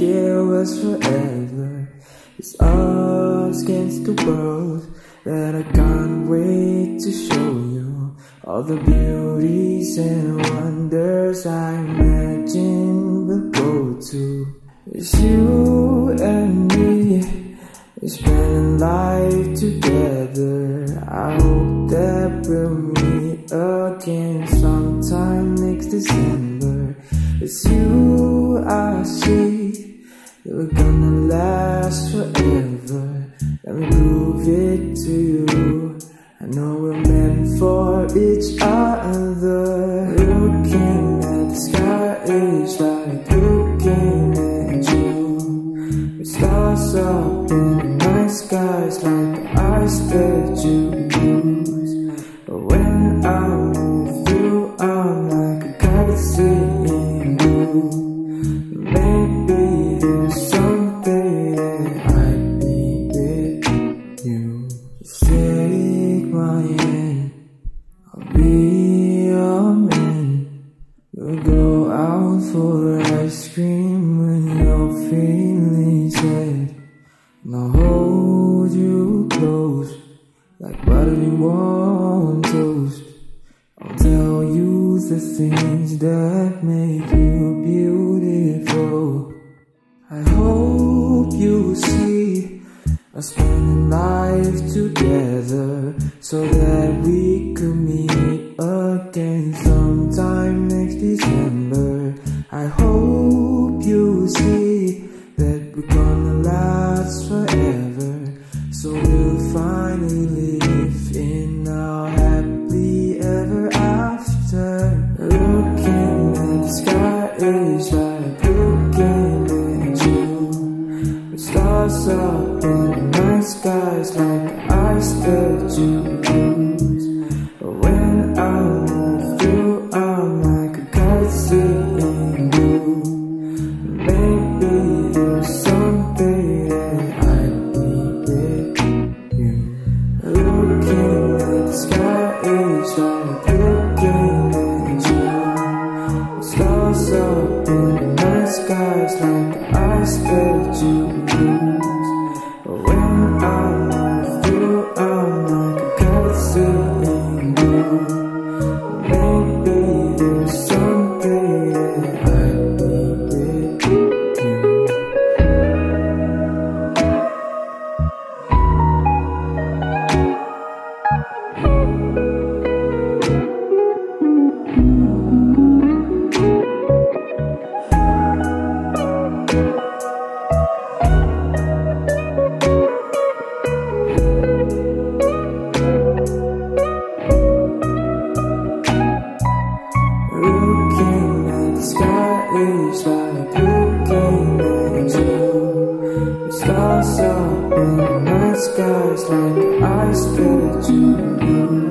it was forever. It's us against the world that I can't wait to show you. All the beauties and wonders I imagine we'll go to. It's you and me, spending life together. I hope that we'll meet again sometime next December. It's you I see, that we're gonna last forever. Let me prove it to you. I know we're meant for each other. Looking at the sky is like looking at you. With stars up in the night skies like the ice that you for ice cream when you're feeling sad. And I'll hold you close, like buttery warm toast. I'll tell you the things that make you beautiful. I hope you see us spending life together so that we could meet skies like you use. But when I'm with you, I'm like a kite seeing you. Maybe there's something that I need with you. Looking at the sky is like looking at you. Stars up in the night skies like the ice that is like looking at you. The stars up in the night skies like ice that you